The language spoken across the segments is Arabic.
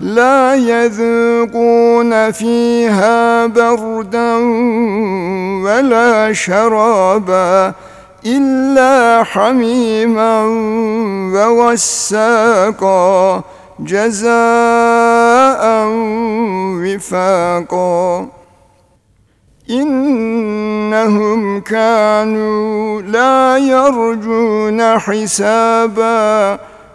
لا يذوقون فيها بردا ولا شرابا إلا حميما وغساقا جزاء وفاقا. إنهم كانوا لا يرجون حسابا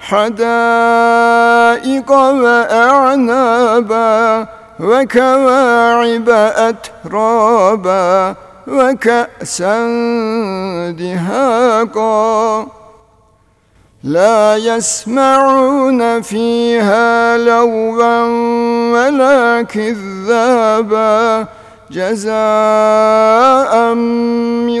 حدائق وأعنابا وكواعب أترابا وكأسا دهاقا لا يسمعون فيها لغوا ولا كذابا جزاء من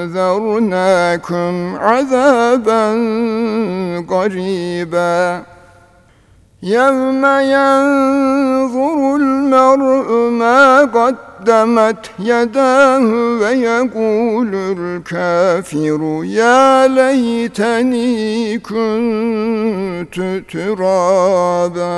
أنذرناكم عذابا قريبا يوم ينظر المؤمنون المرء ما قدمت يداه ويقول الكافر يا ليتني كنت ترابا